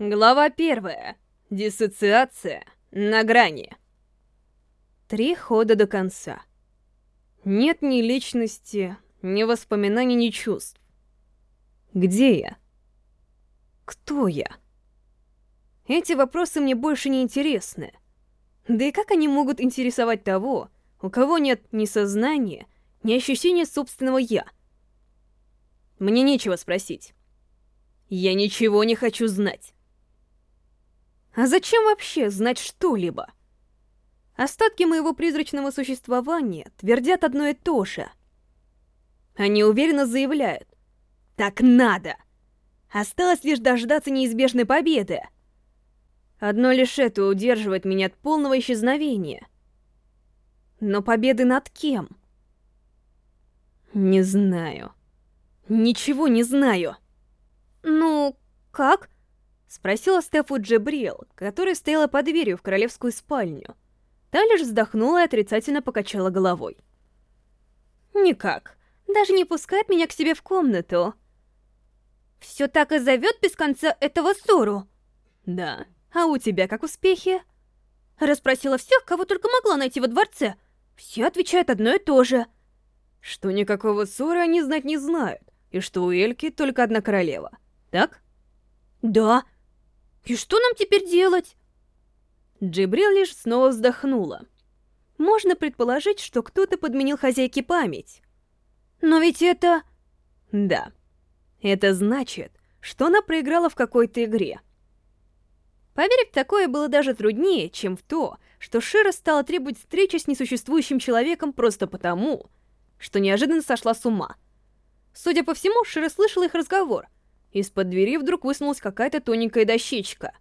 Глава первая. Диссоциация на грани. Три хода до конца. Нет ни личности, ни воспоминаний, ни чувств. Где я? Кто я? Эти вопросы мне больше не интересны. Да и как они могут интересовать того, у кого нет ни сознания, ни ощущения собственного «я»? Мне нечего спросить. Я ничего не хочу знать. А зачем вообще знать что-либо? Остатки моего призрачного существования твердят одно и то же. Они уверенно заявляют «Так надо!» Осталось лишь дождаться неизбежной победы. Одно лишь это удерживает меня от полного исчезновения. Но победы над кем? Не знаю. Ничего не знаю. Ну, как? Спросила Стефу Джебрил, которая стояла под дверью в королевскую спальню. Та лишь вздохнула и отрицательно покачала головой. «Никак. Даже не пускает меня к себе в комнату». «Все так и зовет без конца этого ссору?» «Да. А у тебя как успехи?» Расспросила всех, кого только могла найти во дворце. Все отвечают одно и то же. Что никакого ссора они знать не знают, и что у Эльки только одна королева. Так? Да. И что нам теперь делать? Джибрил лишь снова вздохнула. Можно предположить, что кто-то подменил хозяйке память. Но ведь это... Да. Это значит, что она проиграла в какой-то игре. Поверить в такое было даже труднее, чем в то, что Шира стала требовать встречи с несуществующим человеком просто потому, что неожиданно сошла с ума. Судя по всему, Шира слышала их разговор, из-под двери вдруг высунулась какая-то тоненькая дощечка.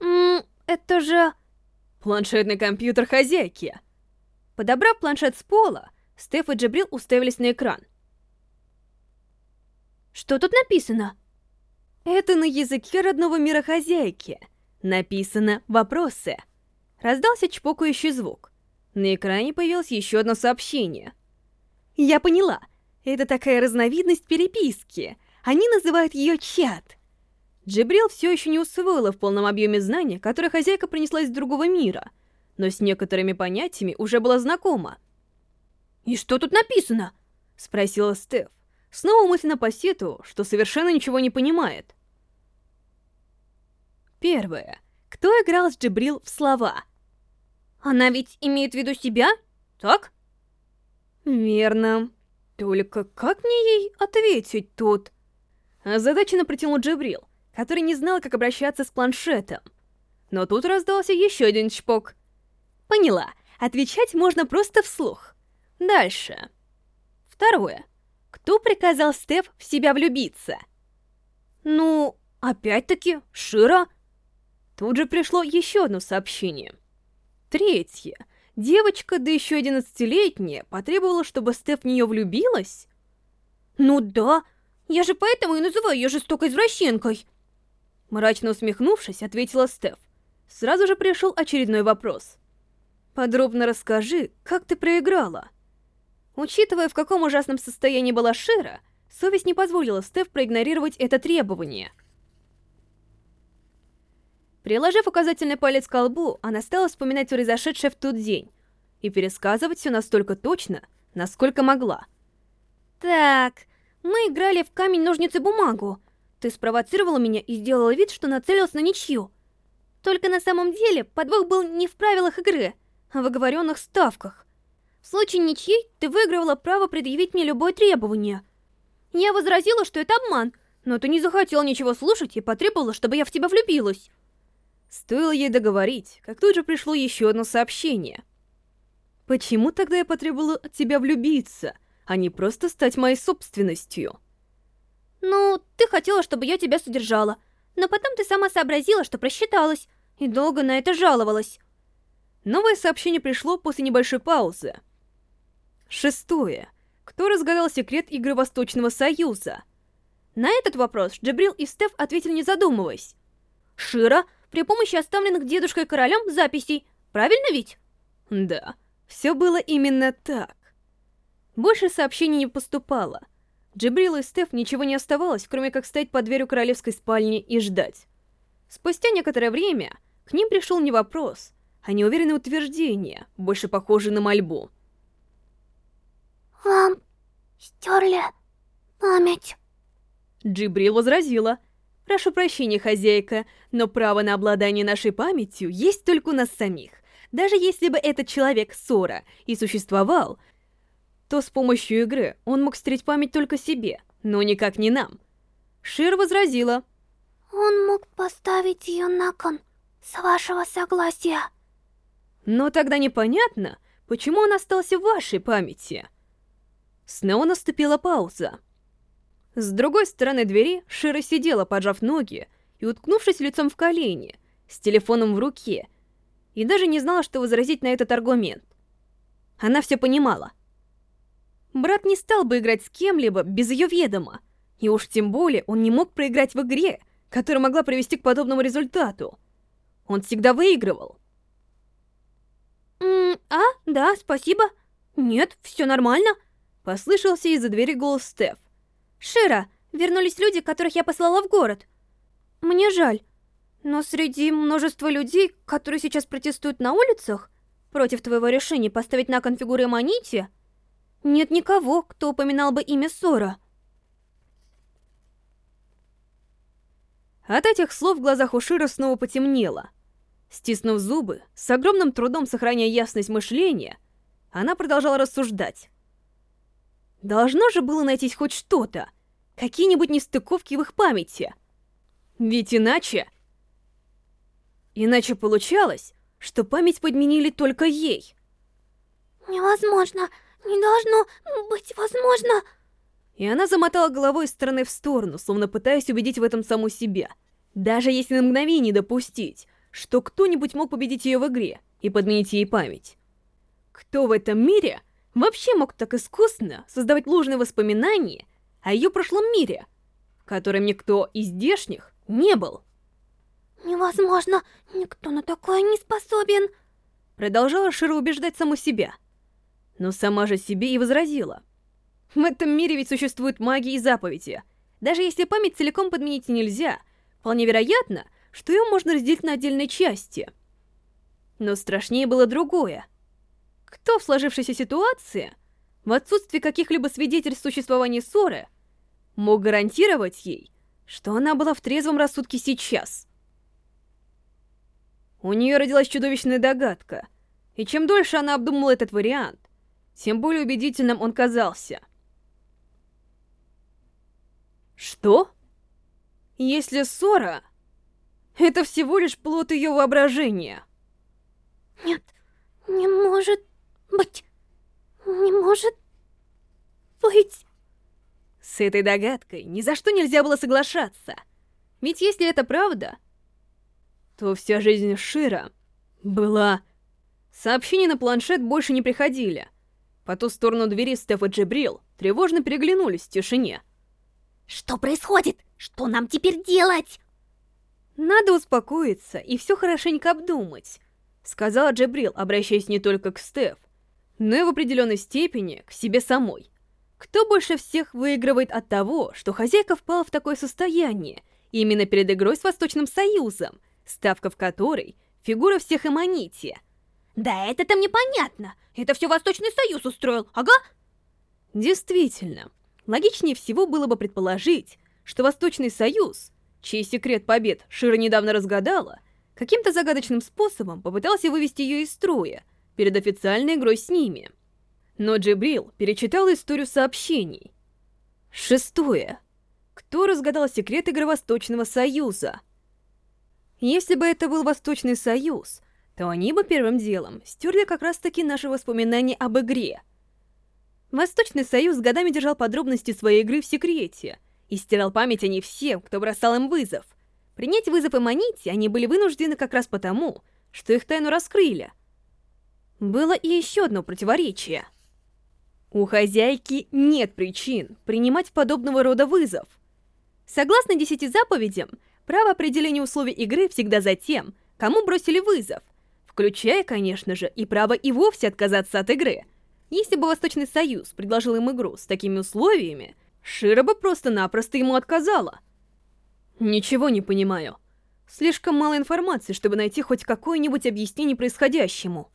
«Ммм, это же...» «Планшетный компьютер хозяйки!» Подобрав планшет с пола, Стеф и Джабрил уставились на экран. «Что тут написано?» «Это на языке родного мира хозяйки. Написано «Вопросы». Раздался чпокающий звук. На экране появилось еще одно сообщение. «Я поняла. Это такая разновидность переписки. Они называют ее чат. Джибрил все еще не усвоила в полном объеме знания, которые хозяйка принесла из другого мира, но с некоторыми понятиями уже была знакома. «И что тут написано?» — спросила Стеф, снова мысленно по сету, что совершенно ничего не понимает. Первое. Кто играл с Джибрил в слова? Она ведь имеет в виду себя, так? Верно. Только как мне ей ответить тут? Озадаченно протянул Джабрил, который не знал, как обращаться с планшетом. Но тут раздался еще один чпок. Поняла, отвечать можно просто вслух. Дальше. Второе. Кто приказал Стеф в себя влюбиться? Ну, опять-таки, Шира. Тут же пришло еще одно сообщение. Третье. Девочка, да еще одиннадцатилетняя, потребовала, чтобы Стеф в нее влюбилась? Ну да, я же поэтому и называю ее жестокой извращенкой. Мрачно усмехнувшись, ответила Стеф. Сразу же пришел очередной вопрос. Подробно расскажи, как ты проиграла. Учитывая, в каком ужасном состоянии была Шира, совесть не позволила Стеф проигнорировать это требование. Приложив указательный палец к колбу, она стала вспоминать произошедшее в тот день и пересказывать все настолько точно, насколько могла. «Так, мы играли в камень-ножницы-бумагу. Ты спровоцировала меня и сделала вид, что нацелилась на ничью. Только на самом деле подвох был не в правилах игры, а в оговоренных ставках. В случае ничьей ты выигрывала право предъявить мне любое требование. Я возразила, что это обман, но ты не захотел ничего слушать и потребовала, чтобы я в тебя влюбилась. Стоило ей договорить, как тут же пришло еще одно сообщение. «Почему тогда я потребовала от тебя влюбиться?» А не просто стать моей собственностью. Ну, ты хотела, чтобы я тебя содержала, но потом ты сама сообразила, что просчиталась, и долго на это жаловалась. Новое сообщение пришло после небольшой паузы. Шестое. Кто разгадал секрет игры Восточного Союза? На этот вопрос Джабрил и Стеф ответили не задумываясь. Шира, при помощи оставленных дедушкой королем записей, правильно ведь? Да, все было именно так. Больше сообщений не поступало. Джибрил и Стеф ничего не оставалось, кроме как стоять под дверью королевской спальни и ждать. Спустя некоторое время к ним пришел не вопрос, а неуверенное утверждение, больше похожее на мольбу. «Вам стерли память». Джибрил возразила. «Прошу прощения, хозяйка, но право на обладание нашей памятью есть только у нас самих. Даже если бы этот человек Сора и существовал, то с помощью игры он мог стереть память только себе, но никак не нам». Шир возразила. «Он мог поставить ее на кон, с вашего согласия». «Но тогда непонятно, почему он остался в вашей памяти?» Снова наступила пауза. С другой стороны двери Шира сидела, поджав ноги и уткнувшись лицом в колени, с телефоном в руке, и даже не знала, что возразить на этот аргумент. Она все понимала. Брат не стал бы играть с кем-либо без ее ведома, и уж тем более он не мог проиграть в игре, которая могла привести к подобному результату. Он всегда выигрывал. «М а, да, спасибо. Нет, все нормально», — послышался из-за двери голос Стеф. Шира, вернулись люди, которых я послала в город. Мне жаль, но среди множества людей, которые сейчас протестуют на улицах против твоего решения поставить на кон Манити, нет никого, кто упоминал бы имя Сора. От этих слов в глазах у Шира снова потемнело. Стиснув зубы, с огромным трудом сохраняя ясность мышления, она продолжала рассуждать. Должно же было найтись хоть что-то, какие-нибудь нестыковки в их памяти. Ведь иначе... Иначе получалось, что память подменили только ей. Невозможно, не должно быть возможно. И она замотала головой из стороны в сторону, словно пытаясь убедить в этом саму себя. Даже если на мгновение допустить, что кто-нибудь мог победить ее в игре и подменить ей память. Кто в этом мире вообще мог так искусно создавать ложные воспоминания о ее прошлом мире, в котором никто из здешних не был. «Невозможно, никто на такое не способен!» Продолжала Широ убеждать саму себя. Но сама же себе и возразила. В этом мире ведь существуют магии и заповеди. Даже если память целиком подменить нельзя, вполне вероятно, что ее можно разделить на отдельные части. Но страшнее было другое — кто в сложившейся ситуации, в отсутствии каких-либо свидетельств существования ссоры, мог гарантировать ей, что она была в трезвом рассудке сейчас? У нее родилась чудовищная догадка, и чем дольше она обдумывала этот вариант, тем более убедительным он казался. Что? Если ссора — это всего лишь плод ее воображения? Нет, не может быть... не может... быть... С этой догадкой ни за что нельзя было соглашаться. Ведь если это правда, то вся жизнь Шира была... Сообщения на планшет больше не приходили. По ту сторону двери Стеф и Джибрил тревожно переглянулись в тишине. «Что происходит? Что нам теперь делать?» «Надо успокоиться и все хорошенько обдумать», — сказала Джибрил, обращаясь не только к Стеф, но и в определенной степени к себе самой. Кто больше всех выигрывает от того, что хозяйка впала в такое состояние, именно перед игрой с Восточным Союзом, ставка в которой — фигура всех Эманити? Да это-то мне понятно. Это все Восточный Союз устроил, ага? Действительно, логичнее всего было бы предположить, что Восточный Союз, чей секрет побед Шира недавно разгадала, каким-то загадочным способом попытался вывести ее из строя, перед официальной игрой с ними. Но Джибрил перечитал историю сообщений. Шестое. Кто разгадал секрет игры Восточного Союза? Если бы это был Восточный Союз, то они бы первым делом стерли как раз-таки наши воспоминания об игре. Восточный Союз годами держал подробности своей игры в секрете и стирал память о ней всем, кто бросал им вызов. Принять вызов и Манити они были вынуждены как раз потому, что их тайну раскрыли, было и еще одно противоречие. У хозяйки нет причин принимать подобного рода вызов. Согласно десяти заповедям, право определения условий игры всегда за тем, кому бросили вызов, включая, конечно же, и право и вовсе отказаться от игры. Если бы Восточный Союз предложил им игру с такими условиями, Шира бы просто-напросто ему отказала. Ничего не понимаю. Слишком мало информации, чтобы найти хоть какое-нибудь объяснение происходящему.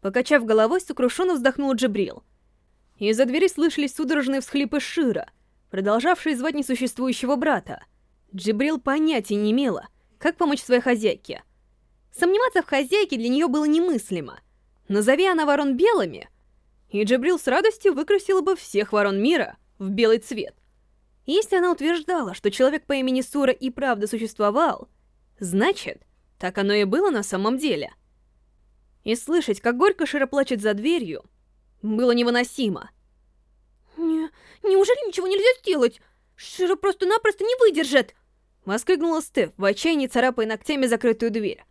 Покачав головой, сокрушенно вздохнул Джабрил. Из-за двери слышались судорожные всхлипы Шира, продолжавшие звать несуществующего брата. Джибрил понятия не имела, как помочь своей хозяйке. Сомневаться в хозяйке для нее было немыслимо. Назови она ворон белыми, и Джибрил с радостью выкрасила бы всех ворон мира в белый цвет. Если она утверждала, что человек по имени Сура и правда существовал, значит, так оно и было на самом деле. И слышать, как горько Шира плачет за дверью, было невыносимо. Не, неужели ничего нельзя сделать? Шира просто-напросто не выдержит! Воскликнула Стеф, в отчаянии царапая ногтями закрытую дверь.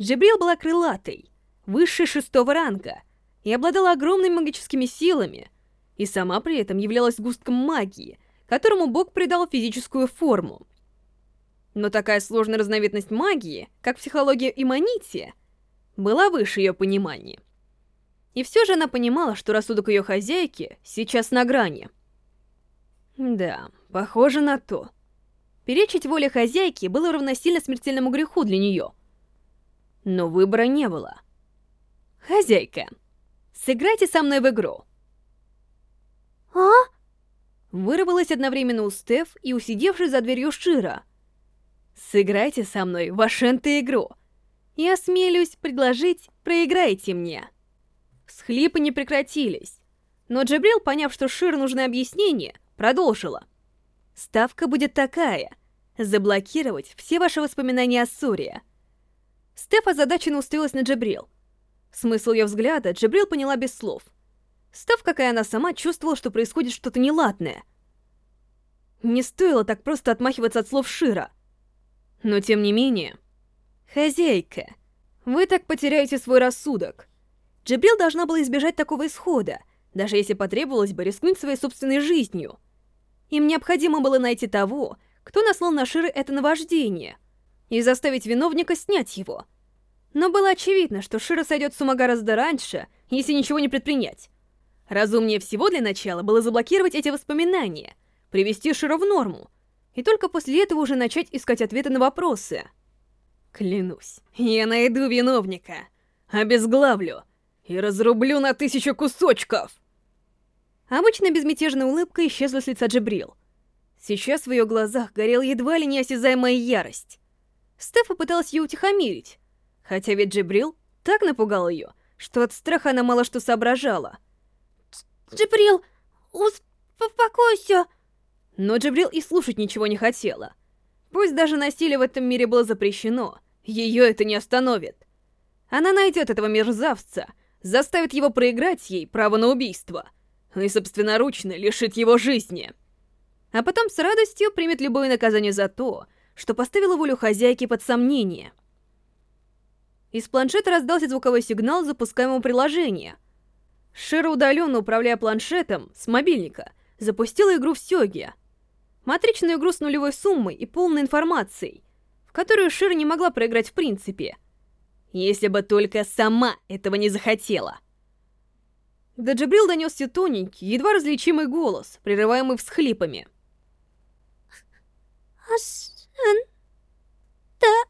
Джибрил была крылатой, высшей шестого ранга, и обладала огромными магическими силами, и сама при этом являлась густком магии, которому бог придал физическую форму. Но такая сложная разновидность магии, как психология имманития, была выше ее понимания. И все же она понимала, что рассудок ее хозяйки сейчас на грани. Да, похоже на то. Перечить воле хозяйки было равносильно смертельному греху для нее. Но выбора не было. Хозяйка, сыграйте со мной в игру. А? Вырвалась одновременно у Стеф и у сидевшей за дверью Шира. Сыграйте со мной в Ашенте-игру. Я осмелюсь предложить, проиграйте мне. Схлипы не прекратились. Но Джабрил, поняв, что Шир нужны объяснения, продолжила. Ставка будет такая — заблокировать все ваши воспоминания о Суре. Стеф озадаченно уставилась на Джабрил. Смысл ее взгляда Джабрил поняла без слов. Став, как и она сама, чувствовала, что происходит что-то неладное. Не стоило так просто отмахиваться от слов Шира. Но тем не менее... Хозяйка, вы так потеряете свой рассудок. Джабрил должна была избежать такого исхода, даже если потребовалось бы рискнуть своей собственной жизнью. Им необходимо было найти того, кто наслал на Ширы это наваждение, и заставить виновника снять его. Но было очевидно, что Шира сойдет с ума гораздо раньше, если ничего не предпринять. Разумнее всего для начала было заблокировать эти воспоминания, привести Шира в норму, и только после этого уже начать искать ответы на вопросы. Клянусь, я найду виновника, обезглавлю и разрублю на тысячу кусочков. Обычно безмятежная улыбка исчезла с лица Джибрил. Сейчас в ее глазах горела едва ли неосязаемая ярость. Стефа пыталась ее утихомирить, хотя ведь Джибрил так напугал ее, что от страха она мало что соображала. «Джибрил, успокойся!» Но Джибрил и слушать ничего не хотела. Пусть даже насилие в этом мире было запрещено, ее это не остановит. Она найдет этого мерзавца, заставит его проиграть ей право на убийство — и собственноручно лишит его жизни. А потом с радостью примет любое наказание за то, что поставило волю хозяйки под сомнение. Из планшета раздался звуковой сигнал запускаемого приложения. Шира, удаленно управляя планшетом с мобильника, запустила игру в Сёге. Матричную игру с нулевой суммой и полной информацией, в которую Шира не могла проиграть в принципе. Если бы только сама этого не захотела. До Джабрил донесся тоненький, едва различимый голос, прерываемый всхлипами. Ашен... Да...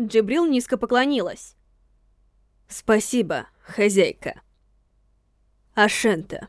Джабрил низко поклонилась. «Спасибо, хозяйка. Ашента».